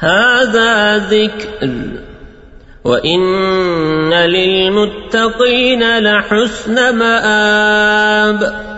هذا ذكر. وإن للمتقين لحسن مآب.